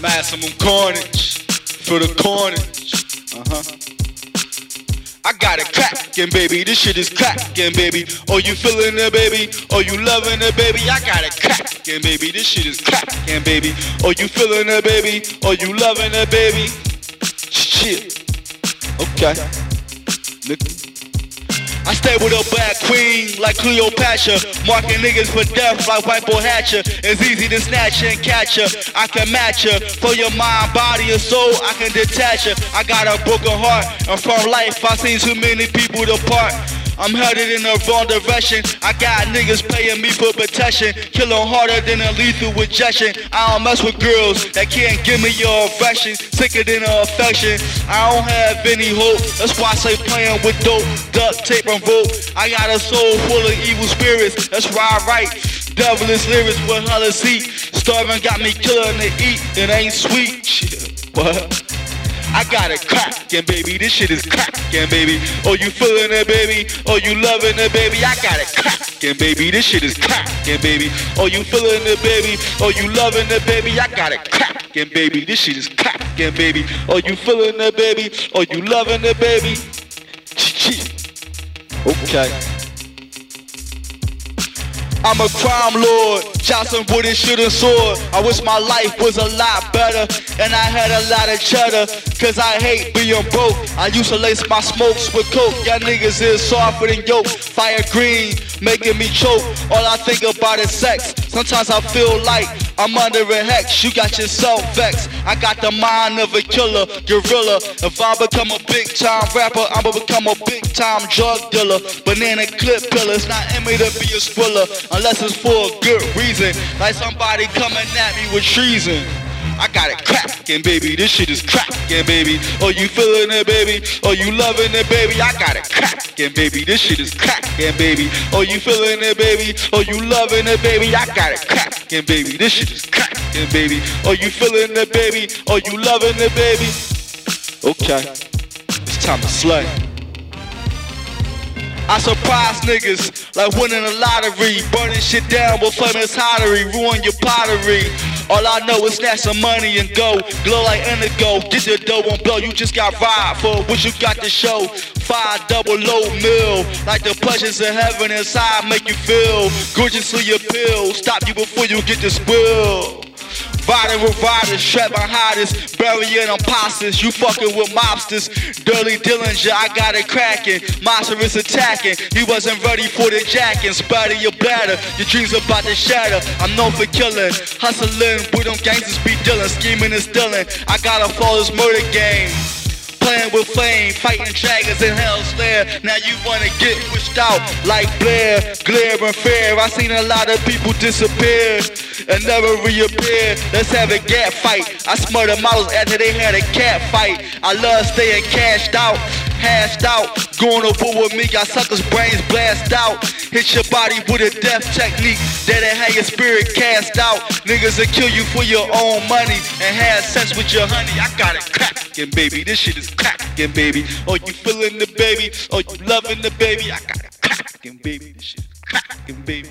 Maximum carnage for the carnage. Uh huh. I got it crackin', baby. This shit is crackin', baby. Oh, you feelin' it, baby? Oh, you lovin' it, baby? I got it crackin', baby. This shit is crackin', baby. Oh, you feelin' it, baby? Oh, you lovin' it, baby? Shit. Okay. Look. I stay with a bad queen like Cleopatra, marking niggas for death like White Boy Hatcher. It's easy to snatch and catch her. I can match her for your mind, body, and soul. I can detach her. I got a broken heart, and from life I seen too many people depart. I'm headed in the wrong direction. I got niggas paying me for protection. Killing harder than a lethal injection. I don't mess with girls that can't give me your affection. Sicker than an affection. I don't have any hope. That's why I say playing with dope, duct tape and rope. I got a soul full of evil spirits. That's why I write. Devilish lyrics with hella seat. Starving got me killing to eat. It ain't sweet. Shit. What? I got it crackin', baby. This shit is crackin', baby. Oh, you feelin' it, baby? Oh, you lovin' it, baby? I got it crackin', baby. This shit is crackin', baby. Oh, you feelin' it, baby? Oh, you lovin' it, baby? I got it crackin', baby. This shit is crackin', baby. Oh, you feelin' it, baby? Oh, you lovin' it, baby? Okay. I'm a crime lord, Johnson wouldn't shoot a sword. I wish my life was a lot better and I had a lot of cheddar. Cause I hate being broke. I used to lace my smokes with coke. Y'all niggas is softer than yoke. Fire green, making me choke. All I think about is sex. Sometimes I feel like I'm under a hex. You got yourself vexed. I got the mind of a killer, gorilla. If I become a big time rapper, I'ma become a big time drug dealer. Banana clip pillars, not in me to be a swiller unless it's for a good reason. Like somebody coming at me with treason. I got it crackin', baby. This shit is crackin', baby. Oh, you feelin' it, baby? Oh, you lovin' it, baby? I got it crackin', baby. This shit is crackin', baby. Oh, you feelin' it, baby? Oh, you lovin' it, baby? I got it crackin', baby. This shit is crackin', baby. Oh, you feelin' it, baby? Oh, you lovin' it, baby? Okay, it's time to slay. I surprise niggas like winning a lottery, burning shit down with famous hottery, ruin your pottery. All I know is snatch some money and go, glow like indigo. Get the dough and blow, you just got ride for what you got to show. Five double low mill, like the pleasures of heaven inside make you feel. Gorgeously appeal, stop you before you get the spill. Riding with riders, behind us, burying imposters. You fucking with mobsters. Dirty Dillinger, I got it cracking. Monster is attacking. He wasn't ready for the jacking. Spatter your bladder. Your dreams about to shatter. I'm known for killing, hustling. We them gangsters be dealing, scheming and stealing. I got a flawless murder game playing with flame, fighting dragons in hell's lair. Now you wanna get pushed out like Blair, glare and fair. I seen a lot of people disappear and never reappear. Let's have a gap fight. I smother models after they had a cat fight. I love staying cashed out hashed out. Going war with me, got suckers' brains blast out. Hit your body with a death technique that'll have your spirit cast out. Niggas will kill you for your own money and have sex with your honey. I got it crackin', baby. This shit is crackin', baby. Oh, you feeling the baby? Oh, you loving the baby? I got it crackin', baby. This shit is crackin', baby.